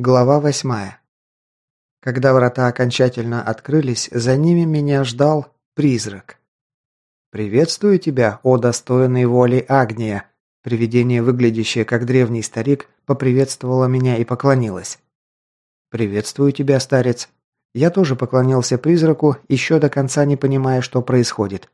Глава восьмая. Когда врата окончательно открылись, за ними меня ждал призрак. «Приветствую тебя, о достойной воли Агния!» Привидение, выглядящее как древний старик, поприветствовало меня и поклонилось. «Приветствую тебя, старец!» Я тоже поклонился призраку, еще до конца не понимая, что происходит.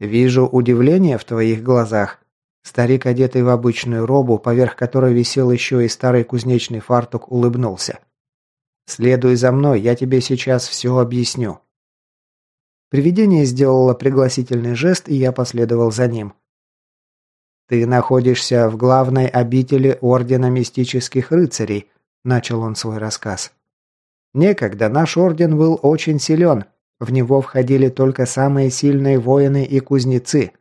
«Вижу удивление в твоих глазах», Старик, одетый в обычную робу, поверх которой висел еще и старый кузнечный фартук, улыбнулся. «Следуй за мной, я тебе сейчас все объясню». Привидение сделало пригласительный жест, и я последовал за ним. «Ты находишься в главной обители Ордена Мистических Рыцарей», – начал он свой рассказ. «Некогда наш орден был очень силен. В него входили только самые сильные воины и кузнецы.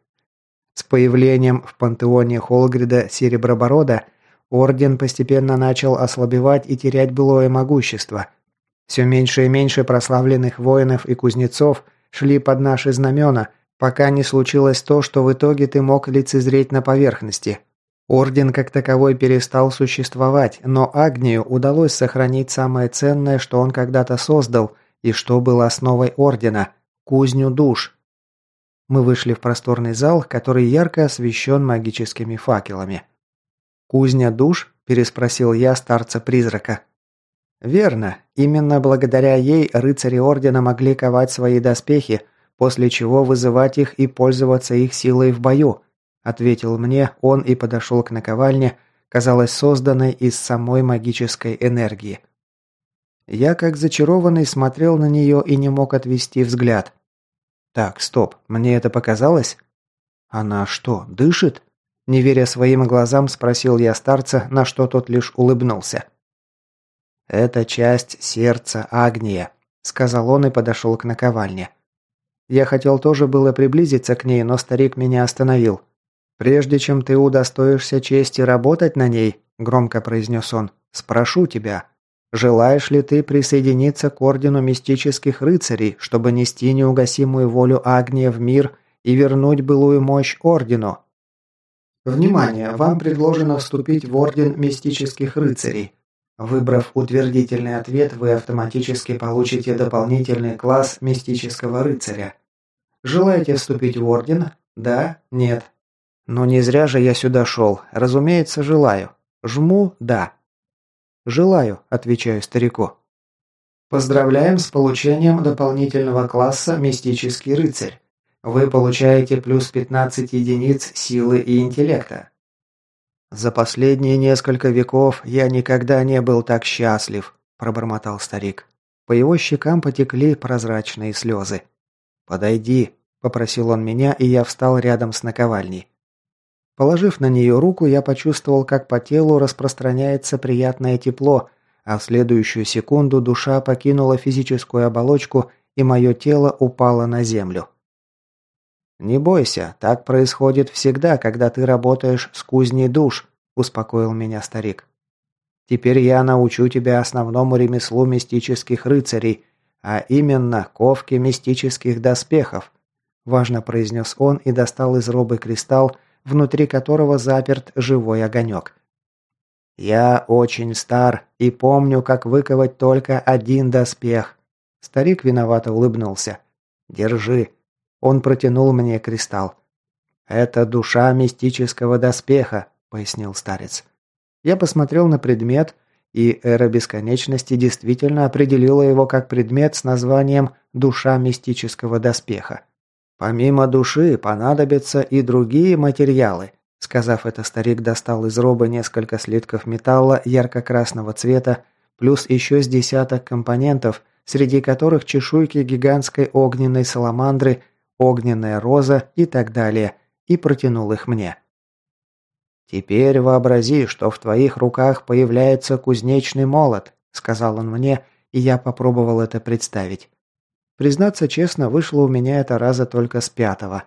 С появлением в пантеоне Холгрида Сереброборода орден постепенно начал ослабевать и терять былое могущество. Все меньше и меньше прославленных воинов и кузнецов шли под наши знамена, пока не случилось то, что в итоге ты мог лицезреть на поверхности. Орден как таковой перестал существовать, но Агнию удалось сохранить самое ценное, что он когда-то создал и что было основой Ордена – кузню душ – мы вышли в просторный зал, который ярко освещен магическими факелами. «Кузня душ?» – переспросил я старца-призрака. «Верно. Именно благодаря ей рыцари Ордена могли ковать свои доспехи, после чего вызывать их и пользоваться их силой в бою», – ответил мне он и подошел к наковальне, казалось созданной из самой магической энергии. Я, как зачарованный, смотрел на нее и не мог отвести взгляд. Так, стоп, мне это показалось? Она что, дышит? Не веря своим глазам, спросил я старца, на что тот лишь улыбнулся. «Это часть сердца Агния», — сказал он и подошел к наковальне. Я хотел тоже было приблизиться к ней, но старик меня остановил. «Прежде чем ты удостоишься чести работать на ней», — громко произнес он, — «спрошу тебя, Желаешь ли ты присоединиться к ордену мистических рыцарей, чтобы нести неугасимую волю Агния в мир и вернуть былую мощь ордену? Внимание! Вам предложено вступить в орден мистических рыцарей. Выбрав утвердительный ответ, вы автоматически получите дополнительный класс мистического рыцаря. Желаете вступить в орден? Да? Нет? Но не зря же я сюда шел. Разумеется, желаю. Жму «да». «Желаю», – отвечаю старику. Поздравляем с получением дополнительного класса «Мистический рыцарь». Вы получаете плюс 15 единиц силы и интеллекта. «За последние несколько веков я никогда не был так счастлив», – пробормотал старик. По его щекам потекли прозрачные слезы. «Подойди», – попросил он меня, и я встал рядом с наковальней. Положив на нее руку, я почувствовал, как по телу распространяется приятное тепло, а в следующую секунду душа покинула физическую оболочку, и мое тело упало на землю. «Не бойся, так происходит всегда, когда ты работаешь с кузней душ», – успокоил меня старик. «Теперь я научу тебя основному ремеслу мистических рыцарей, а именно ковке мистических доспехов», – важно произнес он и достал из робы кристалл, внутри которого заперт живой огонек. «Я очень стар и помню, как выковать только один доспех». Старик виновато улыбнулся. «Держи». Он протянул мне кристалл. «Это душа мистического доспеха», — пояснил старец. Я посмотрел на предмет, и эра бесконечности действительно определила его как предмет с названием «душа мистического доспеха». «Помимо души понадобятся и другие материалы», Сказав это, старик достал из робы несколько слитков металла ярко-красного цвета, плюс еще с десяток компонентов, среди которых чешуйки гигантской огненной саламандры, огненная роза и так далее, и протянул их мне. «Теперь вообрази, что в твоих руках появляется кузнечный молот», сказал он мне, и я попробовал это представить. Признаться честно, вышло у меня это раза только с пятого.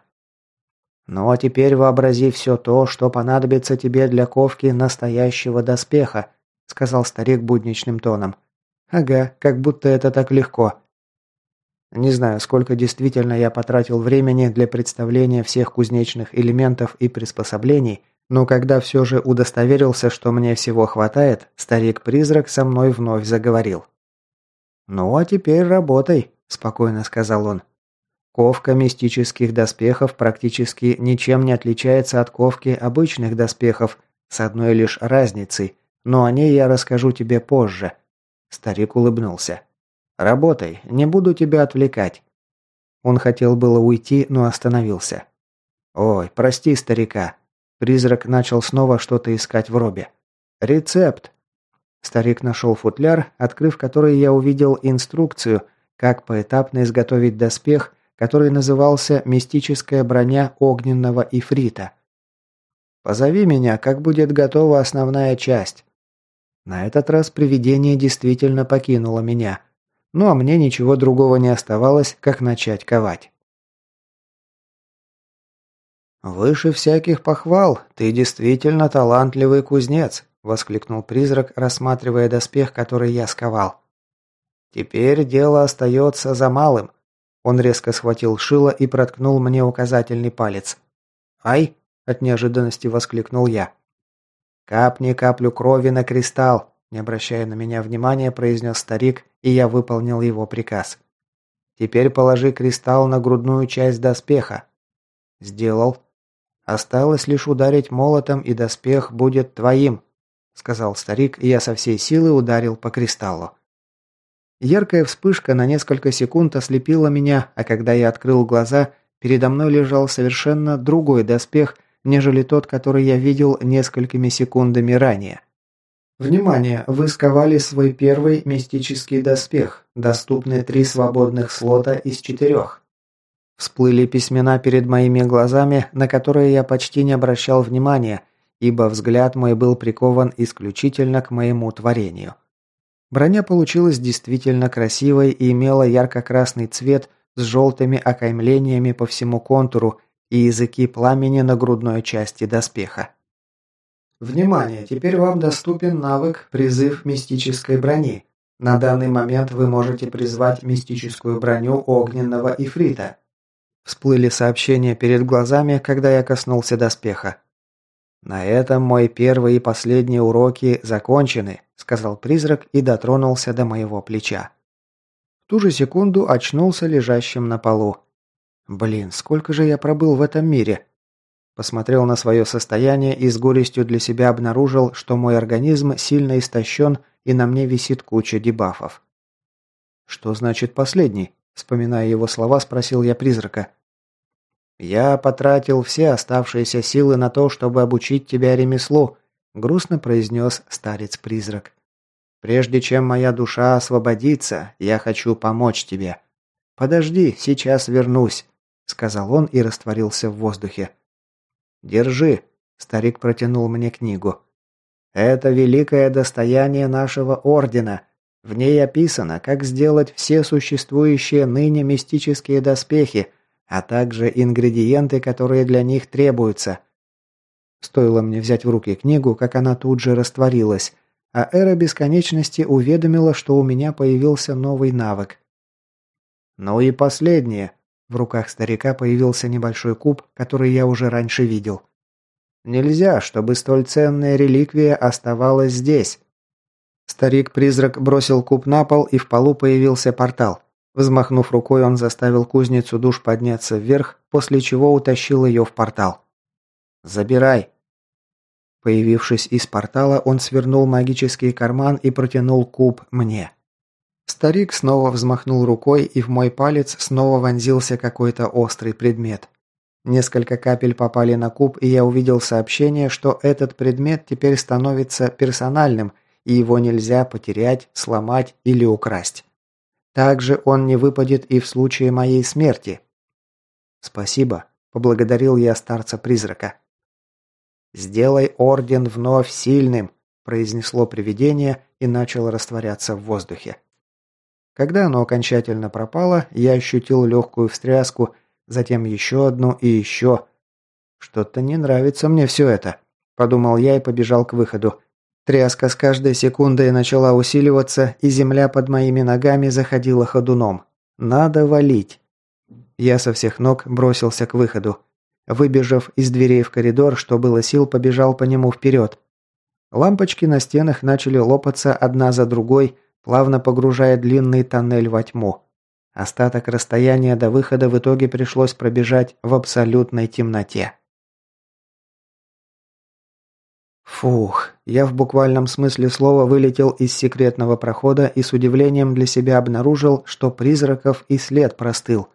Ну а теперь вообрази все то, что понадобится тебе для ковки настоящего доспеха, сказал старик будничным тоном. Ага, как будто это так легко. Не знаю, сколько действительно я потратил времени для представления всех кузнечных элементов и приспособлений, Но когда все же удостоверился, что мне всего хватает, старик-призрак со мной вновь заговорил. «Ну а теперь работай», – спокойно сказал он. Ковка мистических доспехов практически ничем не отличается от ковки обычных доспехов, с одной лишь разницей, но о ней я расскажу тебе позже. Старик улыбнулся. Работай, не буду тебя отвлекать. Он хотел было уйти, но остановился. Ой, прости старика. Призрак начал снова что-то искать в робе. Рецепт. Старик нашел футляр, открыв который я увидел инструкцию, как поэтапно изготовить доспех который назывался «Мистическая броня огненного ифрита». «Позови меня, как будет готова основная часть». На этот раз привидение действительно покинуло меня. Ну а мне ничего другого не оставалось, как начать ковать. «Выше всяких похвал, ты действительно талантливый кузнец», – воскликнул призрак, рассматривая доспех, который я сковал. «Теперь дело остается за малым. Он резко схватил шило и проткнул мне указательный палец. «Ай!» – от неожиданности воскликнул я. «Капни каплю крови на кристалл!» – не обращая на меня внимания, произнес старик, и я выполнил его приказ. «Теперь положи кристалл на грудную часть доспеха». «Сделал». «Осталось лишь ударить молотом, и доспех будет твоим», – сказал старик, и я со всей силы ударил по кристаллу. Яркая вспышка на несколько секунд ослепила меня, а когда я открыл глаза, передо мной лежал совершенно другой доспех, нежели тот, который я видел несколькими секундами ранее. Внимание! Вы сковали свой первый мистический доспех. Доступны три свободных слота из четырех. Всплыли письмена перед моими глазами, на которые я почти не обращал внимания, ибо взгляд мой был прикован исключительно к моему творению. Броня получилась действительно красивой и имела ярко-красный цвет с желтыми окаймлениями по всему контуру и языки пламени на грудной части доспеха. Внимание! Теперь вам доступен навык «Призыв мистической брони». На данный момент вы можете призвать мистическую броню огненного ифрита. Всплыли сообщения перед глазами, когда я коснулся доспеха. На этом мой первый и последний уроки закончены сказал призрак и дотронулся до моего плеча. В ту же секунду очнулся лежащим на полу. Блин, сколько же я пробыл в этом мире? Посмотрел на свое состояние и с горестью для себя обнаружил, что мой организм сильно истощен и на мне висит куча дебафов. «Что значит последний?» Вспоминая его слова, спросил я призрака. «Я потратил все оставшиеся силы на то, чтобы обучить тебя ремеслу, грустно произнес старец-призрак. «Прежде чем моя душа освободится, я хочу помочь тебе. Подожди, сейчас вернусь», — сказал он и растворился в воздухе. «Держи», — старик протянул мне книгу. «Это великое достояние нашего ордена. В ней описано, как сделать все существующие ныне мистические доспехи, а также ингредиенты, которые для них требуются — Стоило мне взять в руки книгу, как она тут же растворилась, а эра бесконечности уведомила, что у меня появился новый навык. Ну и последнее. В руках старика появился небольшой куб, который я уже раньше видел. Нельзя, чтобы столь ценная реликвия оставалась здесь. Старик-призрак бросил куб на пол, и в полу появился портал. Взмахнув рукой, он заставил кузницу душ подняться вверх, после чего утащил ее в портал. «Забирай!» Появившись из портала, он свернул магический карман и протянул куб мне. Старик снова взмахнул рукой, и в мой палец снова вонзился какой-то острый предмет. Несколько капель попали на куб, и я увидел сообщение, что этот предмет теперь становится персональным, и его нельзя потерять, сломать или украсть. Также он не выпадет и в случае моей смерти. «Спасибо», – поблагодарил я старца-призрака. «Сделай орден вновь сильным», – произнесло привидение и начало растворяться в воздухе. Когда оно окончательно пропало, я ощутил легкую встряску, затем еще одну и еще. «Что-то не нравится мне все это», – подумал я и побежал к выходу. Тряска с каждой секундой начала усиливаться, и земля под моими ногами заходила ходуном. «Надо валить». Я со всех ног бросился к выходу. Выбежав из дверей в коридор, что было сил, побежал по нему вперед. Лампочки на стенах начали лопаться одна за другой, плавно погружая длинный тоннель во тьму. Остаток расстояния до выхода в итоге пришлось пробежать в абсолютной темноте. Фух, я в буквальном смысле слова вылетел из секретного прохода и с удивлением для себя обнаружил, что призраков и след простыл.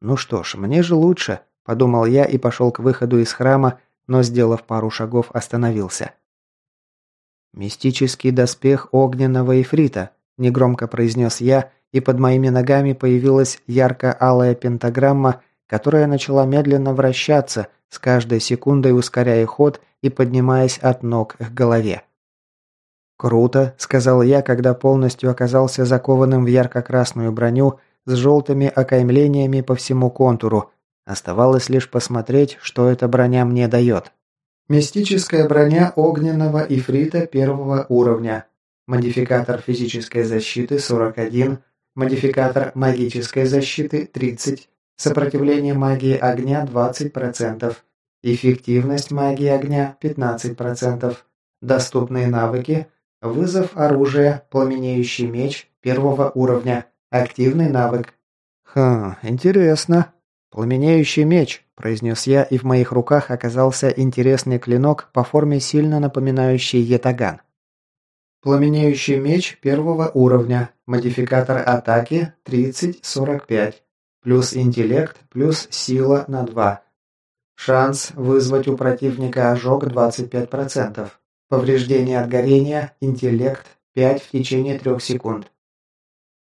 Ну что ж, мне же лучше, подумал я и пошел к выходу из храма, но сделав пару шагов, остановился. Мистический доспех огненного эфрита, негромко произнес я, и под моими ногами появилась ярко-алая пентаграмма, которая начала медленно вращаться, с каждой секундой ускоряя ход и поднимаясь от ног к голове. «Круто», – сказал я, когда полностью оказался закованным в ярко-красную броню с желтыми окаймлениями по всему контуру. Оставалось лишь посмотреть, что эта броня мне дает. Мистическая броня огненного ифрита первого уровня. Модификатор физической защиты 41, модификатор магической защиты 30, сопротивление магии огня 20%, эффективность магии огня 15%, доступные навыки, вызов оружия, пламенеющий меч первого уровня, активный навык. Хм, интересно. Пламенеющий меч, произнес я, и в моих руках оказался интересный клинок по форме сильно напоминающий ятаган. Пламенеющий меч первого уровня, модификатор атаки 30-45, плюс интеллект, плюс сила на 2. Шанс вызвать у противника ожог 25%. Повреждение от горения, интеллект 5 в течение 3 секунд.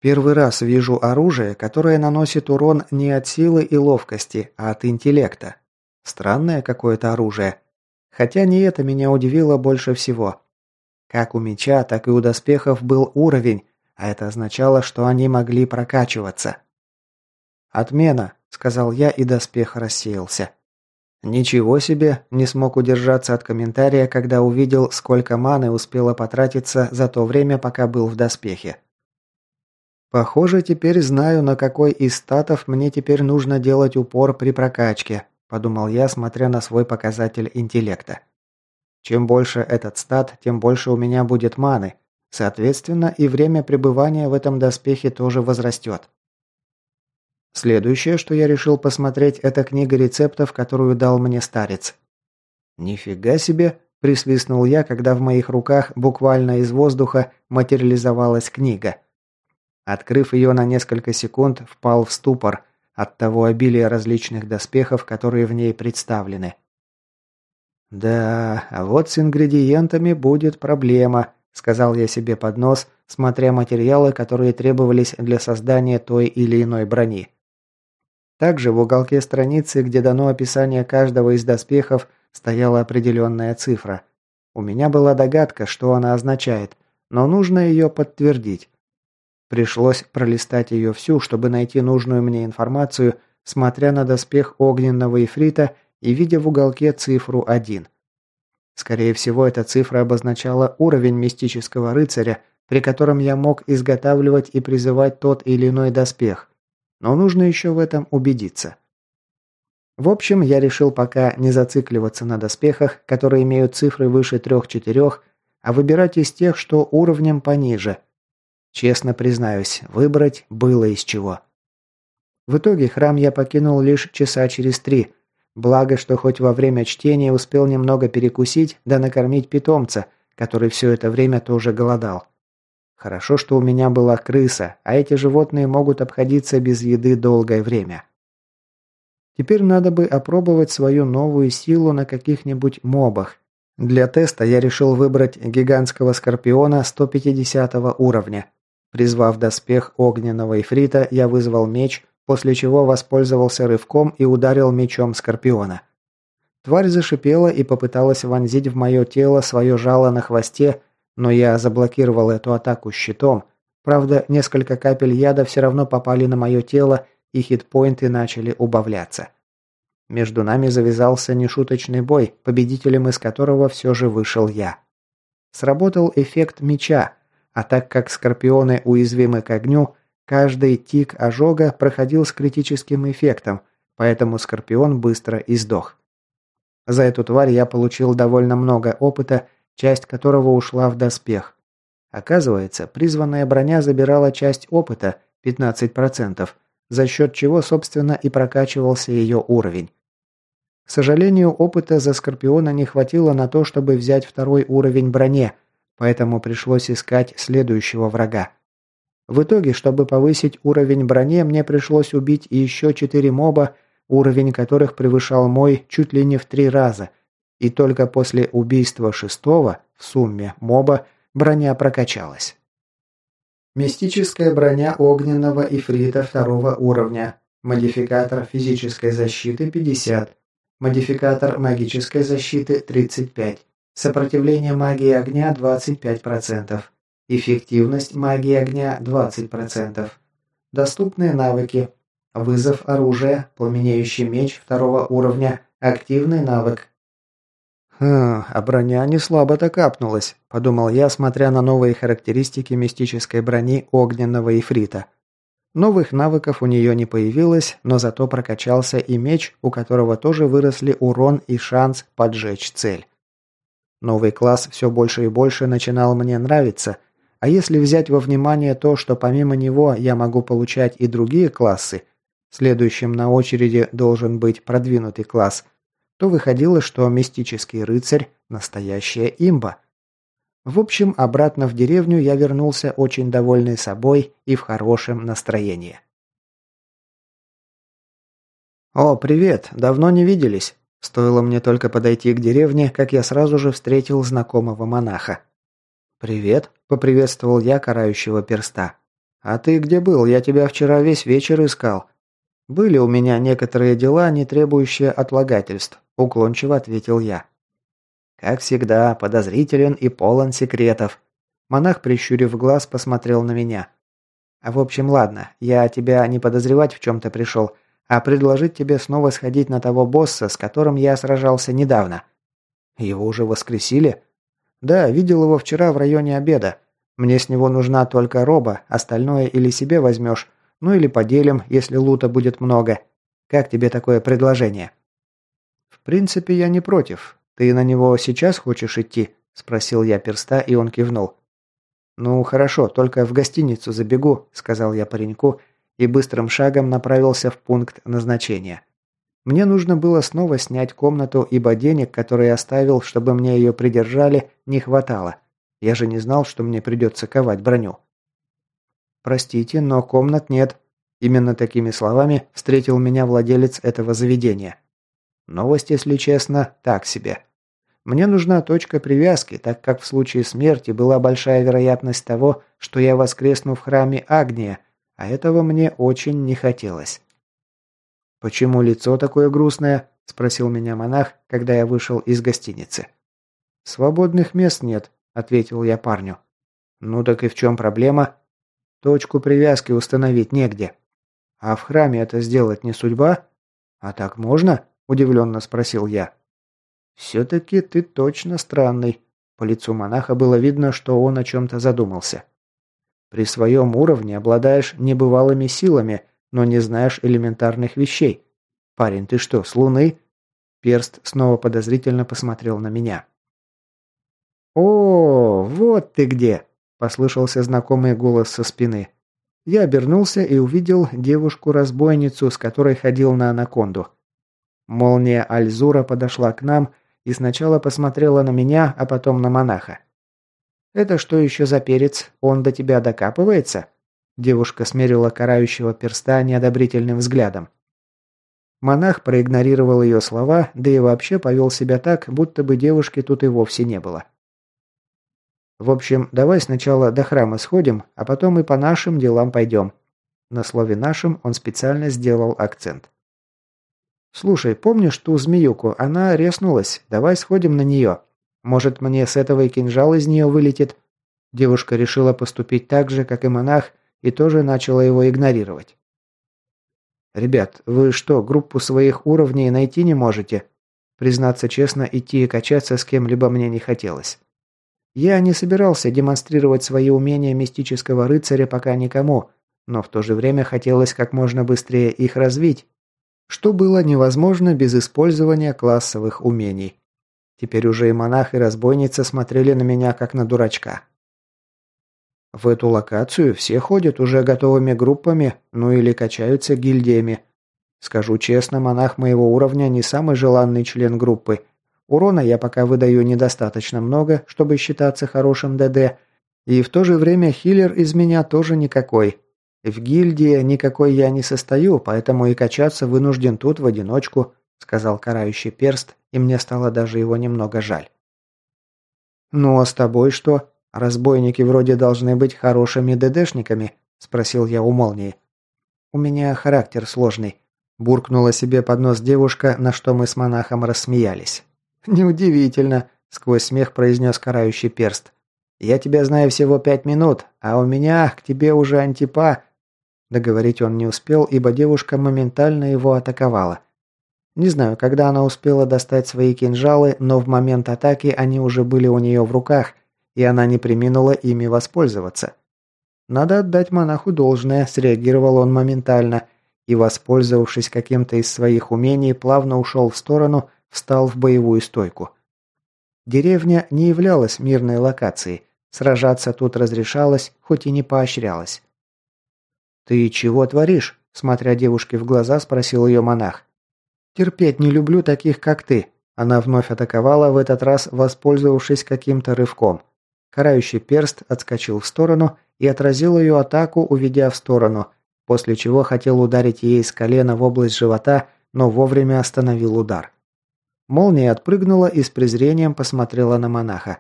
Первый раз вижу оружие, которое наносит урон не от силы и ловкости, а от интеллекта. Странное какое-то оружие. Хотя не это меня удивило больше всего. Как у меча, так и у доспехов был уровень, а это означало, что они могли прокачиваться. «Отмена», — сказал я, и доспех рассеялся. Ничего себе, не смог удержаться от комментария, когда увидел, сколько маны успело потратиться за то время, пока был в доспехе. Похоже, теперь знаю, на какой из статов мне теперь нужно делать упор при прокачке, подумал я, смотря на свой показатель интеллекта. Чем больше этот стат, тем больше у меня будет маны. Соответственно, и время пребывания в этом доспехе тоже возрастет. Следующее, что я решил посмотреть, это книга рецептов, которую дал мне старец. «Нифига себе!» – присвистнул я, когда в моих руках буквально из воздуха материализовалась книга – Открыв ее на несколько секунд, впал в ступор от того обилия различных доспехов, которые в ней представлены. «Да, а вот с ингредиентами будет проблема», – сказал я себе под нос, смотря материалы, которые требовались для создания той или иной брони. Также в уголке страницы, где дано описание каждого из доспехов, стояла определенная цифра. У меня была догадка, что она означает, но нужно ее подтвердить. Пришлось пролистать ее всю, чтобы найти нужную мне информацию, смотря на доспех огненного ифрита и видя в уголке цифру 1. Скорее всего, эта цифра обозначала уровень мистического рыцаря, при котором я мог изготавливать и призывать тот или иной доспех. Но нужно еще в этом убедиться. В общем, я решил пока не зацикливаться на доспехах, которые имеют цифры выше 3-4, а выбирать из тех, что уровнем пониже – Честно признаюсь, выбрать было из чего. В итоге храм я покинул лишь часа через три. Благо, что хоть во время чтения успел немного перекусить да накормить питомца, который все это время тоже голодал. Хорошо, что у меня была крыса, а эти животные могут обходиться без еды долгое время. Теперь надо бы опробовать свою новую силу на каких-нибудь мобах. Для теста я решил выбрать гигантского скорпиона 150 уровня. Призвав доспех огненного ифрита, я вызвал меч, после чего воспользовался рывком и ударил мечом скорпиона. Тварь зашипела и попыталась вонзить в мое тело свое жало на хвосте, но я заблокировал эту атаку щитом. Правда, несколько капель яда все равно попали на мое тело, и хитпоинты начали убавляться. Между нами завязался нешуточный бой, победителем из которого все же вышел я. Сработал эффект меча, а так как скорпионы уязвимы к огню, каждый тик ожога проходил с критическим эффектом, поэтому Скорпион быстро издох. За эту тварь я получил довольно много опыта, часть которого ушла в доспех. Оказывается, призванная броня забирала часть опыта, 15%, за счет чего, собственно, и прокачивался ее уровень. К сожалению, опыта за Скорпиона не хватило на то, чтобы взять второй уровень броне, поэтому пришлось искать следующего врага. В итоге, чтобы повысить уровень брони, мне пришлось убить еще четыре моба, уровень которых превышал мой чуть ли не в три раза. И только после убийства шестого, в сумме, моба, броня прокачалась. Мистическая броня огненного ифрита второго уровня. Модификатор физической защиты 50. Модификатор магической защиты 35. Сопротивление магии огня 25%. Эффективность магии огня 20%. Доступные навыки. Вызов оружия, пламенеющий меч второго уровня, активный навык. «Хм, а броня не слабо-то капнулась», – подумал я, смотря на новые характеристики мистической брони огненного ифрита. Новых навыков у нее не появилось, но зато прокачался и меч, у которого тоже выросли урон и шанс поджечь цель. Новый класс все больше и больше начинал мне нравиться – а если взять во внимание то, что помимо него я могу получать и другие классы, следующим на очереди должен быть продвинутый класс, то выходило, что мистический рыцарь – настоящая имба. В общем, обратно в деревню я вернулся очень довольный собой и в хорошем настроении. «О, привет! Давно не виделись!» Стоило мне только подойти к деревне, как я сразу же встретил знакомого монаха. «Привет», – поприветствовал я карающего перста. «А ты где был? Я тебя вчера весь вечер искал». «Были у меня некоторые дела, не требующие отлагательств», – уклончиво ответил я. «Как всегда, подозрителен и полон секретов». Монах, прищурив глаз, посмотрел на меня. «В общем, ладно, я тебя не подозревать в чем-то пришел, а предложить тебе снова сходить на того босса, с которым я сражался недавно». «Его уже воскресили?» «Да, видел его вчера в районе обеда. Мне с него нужна только роба, остальное или себе возьмешь, ну или поделим, если лута будет много. Как тебе такое предложение?» «В принципе, я не против. Ты на него сейчас хочешь идти?» – спросил я перста, и он кивнул. «Ну, хорошо, только в гостиницу забегу», – сказал я пареньку, и быстрым шагом направился в пункт назначения. Мне нужно было снова снять комнату, ибо денег, которые оставил, чтобы мне ее придержали, не хватало. Я же не знал, что мне придется ковать броню. «Простите, но комнат нет». Именно такими словами встретил меня владелец этого заведения. Новость, если честно, так себе. Мне нужна точка привязки, так как в случае смерти была большая вероятность того, что я воскресну в храме Агния, а этого мне очень не хотелось. «Почему лицо такое грустное?» – спросил меня монах, когда я вышел из гостиницы. «Свободных мест нет», – ответил я парню. «Ну так и в чем проблема?» «Точку привязки установить негде». «А в храме это сделать не судьба?» «А так можно?» – удивленно спросил я. «Все-таки ты точно странный». По лицу монаха было видно, что он о чем-то задумался. «При своем уровне обладаешь небывалыми силами, но не знаешь элементарных вещей. Парень, ты что, с Луны?» Перст снова подозрительно посмотрел на меня. «О, вот ты где!» – послышался знакомый голос со спины. Я обернулся и увидел девушку-разбойницу, с которой ходил на анаконду. Молния Альзура подошла к нам и сначала посмотрела на меня, а потом на монаха. «Это что еще за перец? Он до тебя докапывается?» Девушка смерила карающего перста неодобрительным взглядом. Монах проигнорировал ее слова, да и вообще повел себя так, будто бы девушки тут и вовсе не было. «В общем, давай сначала до храма сходим, а потом и по нашим делам пойдем». На слове «нашим» он специально сделал акцент. «Слушай, помнишь ту змеюку? Она резнулась. Давай сходим на нее. Может, мне с этого и кинжал из нее вылетит?» Девушка решила поступить так же, как и монах, и тоже начала его игнорировать. «Ребят, вы что, группу своих уровней найти не можете?» Признаться честно, идти и качаться с кем-либо мне не хотелось. Я не собирался демонстрировать свои умения мистического рыцаря пока никому, но в то же время хотелось как можно быстрее их развить. что было невозможно без использования классовых умений. Теперь уже и монах, и разбойница смотрели на меня, как на дурачка. В эту локацию все ходят уже готовыми группами, ну или качаются гильдиями. Скажу честно, монах моего уровня не самый желанный член группы. Урона я пока выдаю недостаточно много, чтобы считаться хорошим ДД, и в то же время хиллер из меня тоже никакой. В гильдии никакой я не состою, поэтому и качаться вынужден тут в одиночку, сказал карающий перст, и мне стало даже его немного жаль. «Ну а с тобой что? Разбойники вроде должны быть хорошими ДДшниками?» – спросил я у молнии. «У меня характер сложный», – буркнула себе под нос девушка, на что мы с монахом рассмеялись. «Неудивительно», – сквозь смех произнес карающий перст. «Я тебя знаю всего пять минут, а у меня к тебе уже антипа...» Договорить он не успел, ибо девушка моментально его атаковала. Не знаю, когда она успела достать свои кинжалы, но в момент атаки они уже были у нее в руках, и она не приминула ими воспользоваться. Надо отдать монаху должное, среагировал он моментально и, воспользовавшись каким-то из своих умений, плавно ушел в сторону, встал в боевую стойку. Деревня не являлась мирной локацией, сражаться тут разрешалось, хоть и не поощрялось. «Ты чего творишь?» – смотря девушке в глаза, спросил ее монах. «Терпеть не люблю таких, как ты». Она вновь атаковала, в этот раз воспользовавшись каким-то рывком. Карающий перст отскочил в сторону и отразил ее атаку, уведя в сторону, после чего хотел ударить ей с колена в область живота, но вовремя остановил удар. Молния отпрыгнула и с презрением посмотрела на монаха.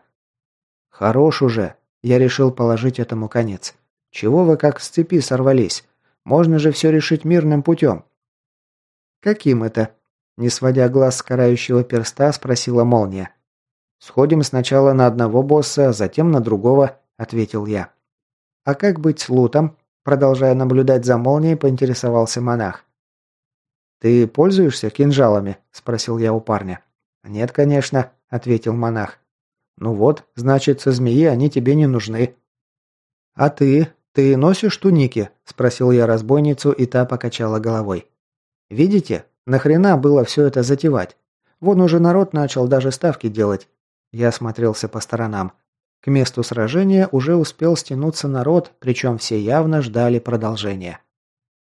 «Хорош уже!» Я решил положить этому конец. «Чего вы как с цепи сорвались? Можно же все решить мирным путем». «Каким это?» Не сводя глаз с карающего перста, спросила молния. «Сходим сначала на одного босса, затем на другого», — ответил я. «А как быть с лутом?» Продолжая наблюдать за молнией, поинтересовался монах. «Ты пользуешься кинжалами?» – спросил я у парня. «Нет, конечно», – ответил монах. «Ну вот, значит, со змеи они тебе не нужны». «А ты? Ты носишь туники?» – спросил я разбойницу, и та покачала головой. «Видите? Нахрена было все это затевать? Вон уже народ начал даже ставки делать. Я смотрелся по сторонам. К месту сражения уже успел стянуться народ, причем все явно ждали продолжения.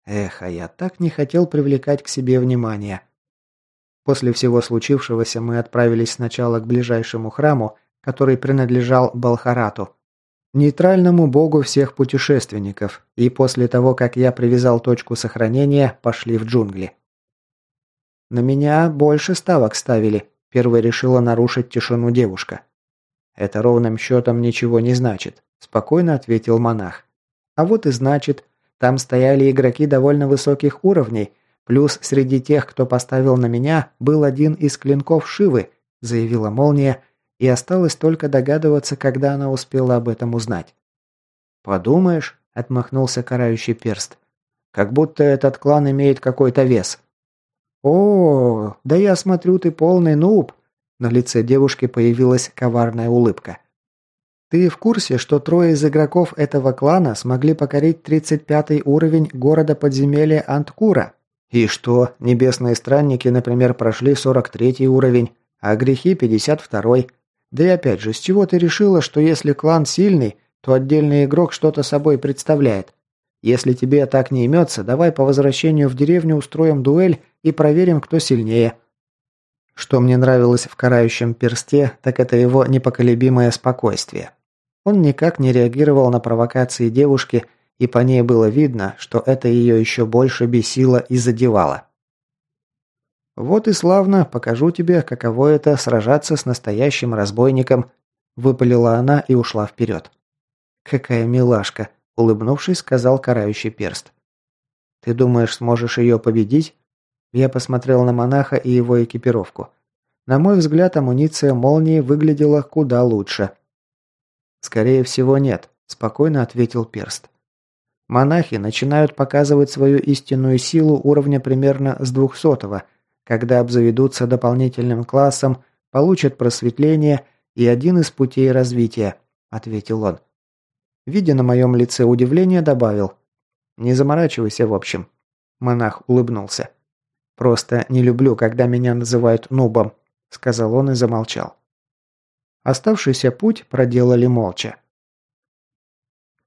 Эх, а я так не хотел привлекать к себе внимание. После всего случившегося мы отправились сначала к ближайшему храму, который принадлежал Балхарату, нейтральному богу всех путешественников, и после того, как я привязал точку сохранения, пошли в джунгли. «На меня больше ставок ставили», – первой решила нарушить тишину девушка. «Это ровным счетом ничего не значит», – спокойно ответил монах. «А вот и значит. Там стояли игроки довольно высоких уровней, плюс среди тех, кто поставил на меня, был один из клинков Шивы», – заявила Молния, и осталось только догадываться, когда она успела об этом узнать. «Подумаешь», – отмахнулся карающий перст, – «как будто этот клан имеет какой-то вес». «О, да я смотрю, ты полный нуб!» На лице девушки появилась коварная улыбка. «Ты в курсе, что трое из игроков этого клана смогли покорить 35 уровень города подземелья Анткура? И что, небесные странники, например, прошли 43 уровень, а грехи 52 -й? Да и опять же, с чего ты решила, что если клан сильный, то отдельный игрок что-то собой представляет? Если тебе так не имется, давай по возвращению в деревню устроим дуэль и проверим, кто сильнее. Что мне нравилось в карающем персте, так это его непоколебимое спокойствие. Он никак не реагировал на провокации девушки, и по ней было видно, что это ее еще больше бесило и задевало. «Вот и славно, покажу тебе, каково это сражаться с настоящим разбойником», выпалила она и ушла вперед. «Какая милашка», улыбнувшись, сказал карающий перст. «Ты думаешь, сможешь ее победить?» Я посмотрел на монаха и его экипировку. На мой взгляд, амуниция молнии выглядела куда лучше. «Скорее всего, нет», – спокойно ответил перст. Монахи начинают показывать свою истинную силу уровня примерно с двухсотого, когда обзаведутся дополнительным классом, получат просветление и один из путей развития, ответил он. Видя на моем лице удивление, добавил. «Не заморачивайся, в общем». Монах улыбнулся. Просто не люблю, когда меня называют нубом», – сказал он и замолчал. Оставшийся путь проделали молча.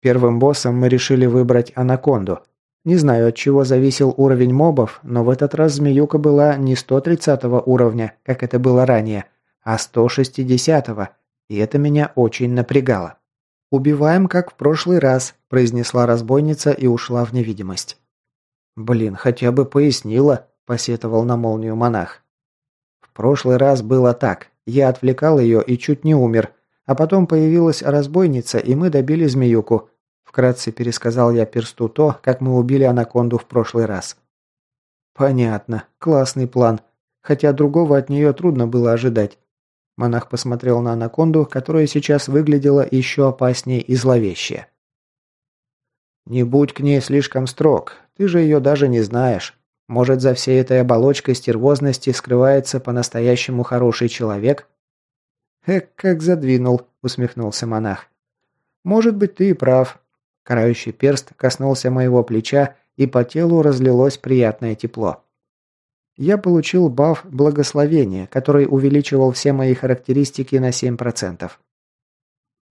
Первым боссом мы решили выбрать анаконду. Не знаю, от чего зависел уровень мобов, но в этот раз змеюка была не 130 уровня, как это было ранее, а 160 и это меня очень напрягало. «Убиваем, как в прошлый раз», – произнесла разбойница и ушла в невидимость. «Блин, хотя бы пояснила», – посетовал на молнию монах. «В прошлый раз было так. Я отвлекал ее и чуть не умер. А потом появилась разбойница, и мы добили змеюку. Вкратце пересказал я персту то, как мы убили анаконду в прошлый раз. Понятно. Классный план. Хотя другого от нее трудно было ожидать. Монах посмотрел на анаконду, которая сейчас выглядела еще опаснее и зловеще. «Не будь к ней слишком строг. Ты же ее даже не знаешь. Может, за всей этой оболочкой стервозности скрывается по-настоящему хороший человек?» «Эк, как задвинул», — усмехнулся монах. «Может быть, ты и прав». Карающий перст коснулся моего плеча, и по телу разлилось приятное тепло. Я получил баф благословения, который увеличивал все мои характеристики на 7%.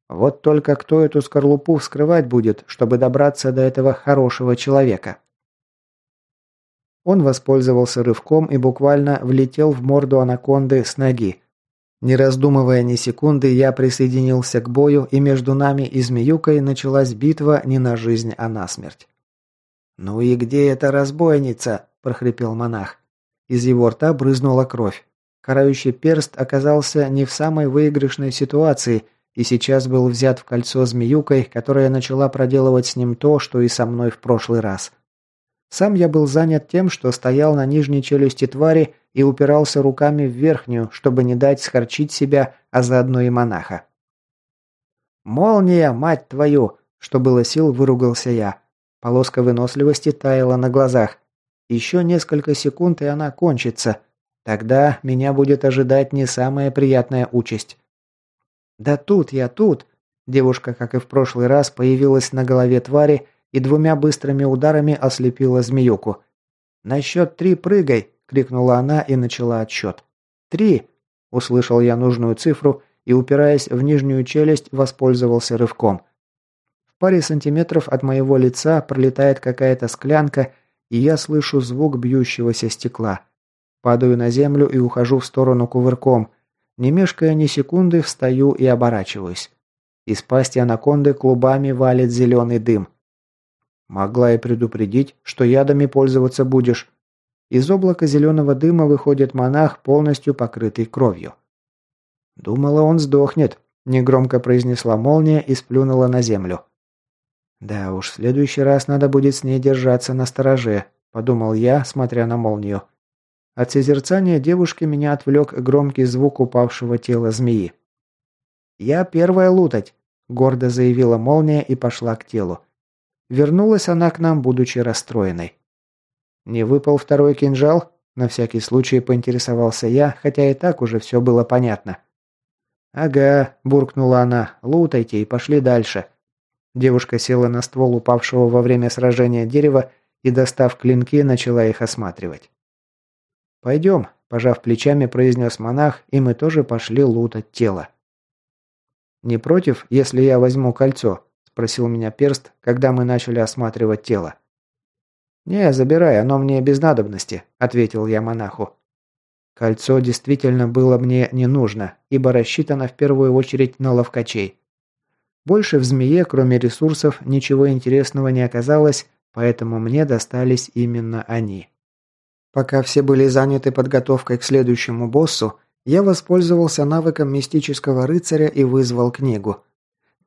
Вот только кто эту скорлупу вскрывать будет, чтобы добраться до этого хорошего человека? Он воспользовался рывком и буквально влетел в морду анаконды с ноги. Не раздумывая ни секунды, я присоединился к бою, и между нами и змеюкой началась битва не на жизнь, а на смерть. «Ну и где эта разбойница?» – прохрипел монах. Из его рта брызнула кровь. Карающий перст оказался не в самой выигрышной ситуации и сейчас был взят в кольцо змеюкой, которая начала проделывать с ним то, что и со мной в прошлый раз. Сам я был занят тем, что стоял на нижней челюсти твари и упирался руками в верхнюю, чтобы не дать схорчить себя, а заодно и монаха. «Молния, мать твою!» Что было сил, выругался я. Полоска выносливости таяла на глазах. Еще несколько секунд, и она кончится. Тогда меня будет ожидать не самая приятная участь. «Да тут я, тут!» Девушка, как и в прошлый раз, появилась на голове твари и двумя быстрыми ударами ослепила змеюку. «На счет три прыгай!» – крикнула она и начала отсчет. «Три!» – услышал я нужную цифру и, упираясь в нижнюю челюсть, воспользовался рывком. В паре сантиметров от моего лица пролетает какая-то склянка, и я слышу звук бьющегося стекла. Падаю на землю и ухожу в сторону кувырком. Не мешкая ни секунды, встаю и оборачиваюсь. Из пасти анаконды клубами валит зеленый дым. Могла и предупредить, что ядами пользоваться будешь. Из облака зеленого дыма выходит монах, полностью покрытый кровью. «Думала, он сдохнет», – негромко произнесла молния и сплюнула на землю. «Да уж, в следующий раз надо будет с ней держаться на стороже», – подумал я, смотря на молнию. От созерцания девушки меня отвлек громкий звук упавшего тела змеи. «Я первая лутать», – гордо заявила молния и пошла к телу. Вернулась она к нам, будучи расстроенной. «Не выпал второй кинжал?» На всякий случай поинтересовался я, хотя и так уже все было понятно. «Ага», – буркнула она, – «лутайте и пошли дальше». Девушка села на ствол упавшего во время сражения дерева и, достав клинки, начала их осматривать. «Пойдем», – пожав плечами, произнес монах, и мы тоже пошли лутать тело. «Не против, если я возьму кольцо?» спросил меня перст, когда мы начали осматривать тело. «Не, забирай, оно мне без надобности», – ответил я монаху. Кольцо действительно было мне не нужно, ибо рассчитано в первую очередь на ловкачей. Больше в змее, кроме ресурсов, ничего интересного не оказалось, поэтому мне достались именно они. Пока все были заняты подготовкой к следующему боссу, я воспользовался навыком мистического рыцаря и вызвал книгу.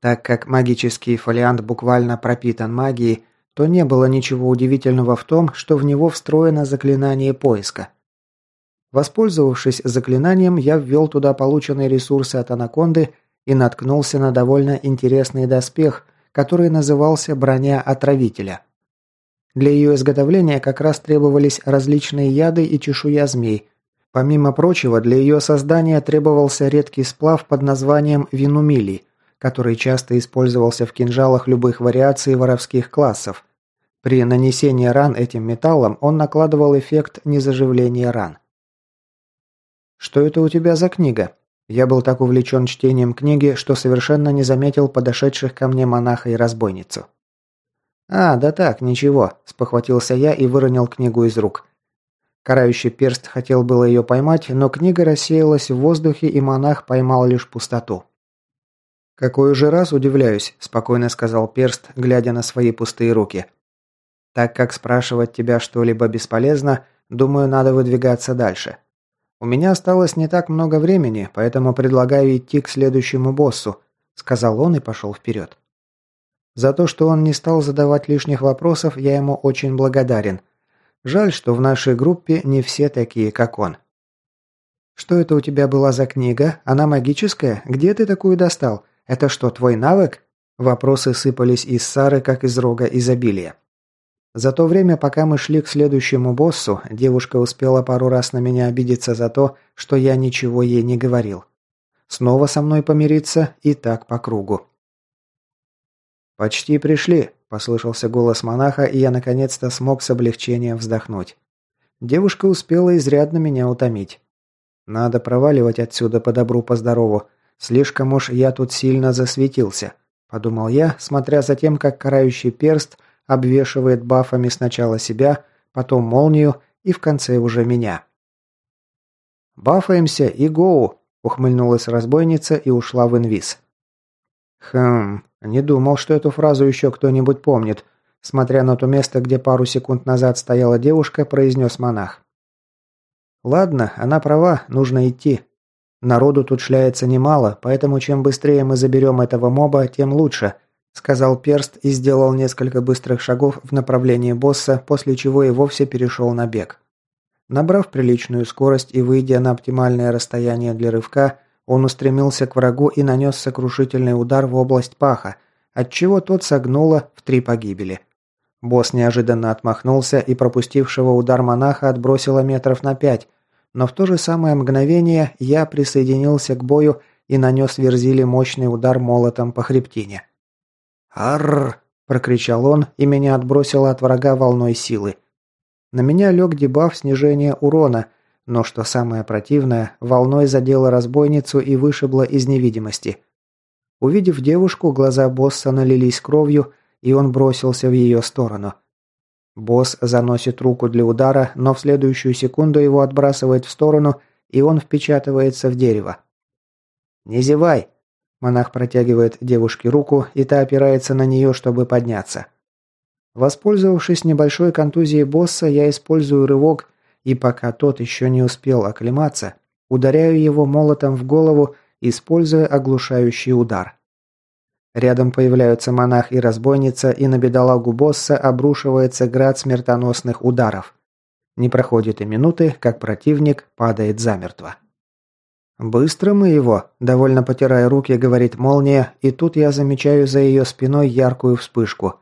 Так как магический фолиант буквально пропитан магией, то не было ничего удивительного в том, что в него встроено заклинание поиска. Воспользовавшись заклинанием, я ввел туда полученные ресурсы от анаконды и наткнулся на довольно интересный доспех, который назывался «Броня отравителя». Для ее изготовления как раз требовались различные яды и чешуя змей. Помимо прочего, для ее создания требовался редкий сплав под названием винумилий – который часто использовался в кинжалах любых вариаций воровских классов. При нанесении ран этим металлом он накладывал эффект незаживления ран. «Что это у тебя за книга?» Я был так увлечен чтением книги, что совершенно не заметил подошедших ко мне монаха и разбойницу. «А, да так, ничего», – спохватился я и выронил книгу из рук. Карающий перст хотел было ее поймать, но книга рассеялась в воздухе, и монах поймал лишь пустоту. «Какой уже раз удивляюсь», – спокойно сказал перст, глядя на свои пустые руки. «Так как спрашивать тебя что-либо бесполезно, думаю, надо выдвигаться дальше. У меня осталось не так много времени, поэтому предлагаю идти к следующему боссу», – сказал он и пошел вперед. За то, что он не стал задавать лишних вопросов, я ему очень благодарен – Жаль, что в нашей группе не все такие, как он. Что это у тебя была за книга? Она магическая? Где ты такую достал? Это что, твой навык? Вопросы сыпались из Сары, как из рога изобилия. За то время, пока мы шли к следующему боссу, девушка успела пару раз на меня обидеться за то, что я ничего ей не говорил. Снова со мной помириться и так по кругу. «Почти пришли», Послышался голос монаха, и я наконец-то смог с облегчением вздохнуть. Девушка успела изрядно меня утомить. Надо проваливать отсюда по добру, по здорову. Слишком уж я тут сильно засветился, подумал я, смотря за тем, как карающий перст обвешивает бафами сначала себя, потом молнию и в конце уже меня. «Бафаемся и гоу!» – ухмыльнулась разбойница и ушла в инвиз. «Хм, не думал, что эту фразу еще кто-нибудь помнит. Смотря на то место, где пару секунд назад стояла девушка, произнес монах. Ладно, она права, нужно идти. Народу тут шляется немало, поэтому чем быстрее мы заберем этого моба, тем лучше, сказал перст и сделал несколько быстрых шагов в направлении босса, после чего и вовсе перешел на бег. Набрав приличную скорость и выйдя на оптимальное расстояние для рывка, он устремился к врагу и нанес сокрушительный удар в область паха, отчего тот согнуло в три погибели. Босс неожиданно отмахнулся и пропустившего удар монаха отбросило метров на пять, но в то же самое мгновение я присоединился к бою и нанес Верзиле мощный удар молотом по хребтине. «Арррр!» – прокричал он, и меня отбросило от врага волной силы. На меня лег дебаф снижения урона – но что самое противное, волной задела разбойницу и вышибла из невидимости. Увидев девушку, глаза босса налились кровью, и он бросился в ее сторону. Босс заносит руку для удара, но в следующую секунду его отбрасывает в сторону, и он впечатывается в дерево. «Не зевай!» Монах протягивает девушке руку, и та опирается на нее, чтобы подняться. Воспользовавшись небольшой контузией босса, я использую рывок и пока тот еще не успел оклематься, ударяю его молотом в голову, используя оглушающий удар. Рядом появляются монах и разбойница, и на бедолагу босса обрушивается град смертоносных ударов. Не проходит и минуты, как противник падает замертво. «Быстро мы его», – довольно потирая руки, говорит молния, и тут я замечаю за ее спиной яркую вспышку.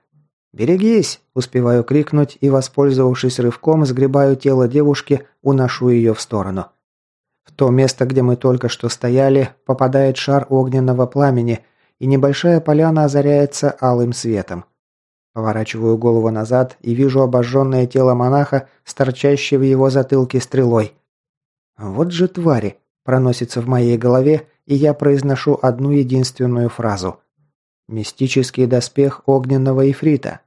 «Берегись!» – успеваю крикнуть и, воспользовавшись рывком, сгребаю тело девушки, уношу ее в сторону. В то место, где мы только что стояли, попадает шар огненного пламени, и небольшая поляна озаряется алым светом. Поворачиваю голову назад и вижу обожженное тело монаха, торчащее в его затылке стрелой. «Вот же твари!» – проносится в моей голове, и я произношу одну единственную фразу – Мистический доспех огненного ифрита.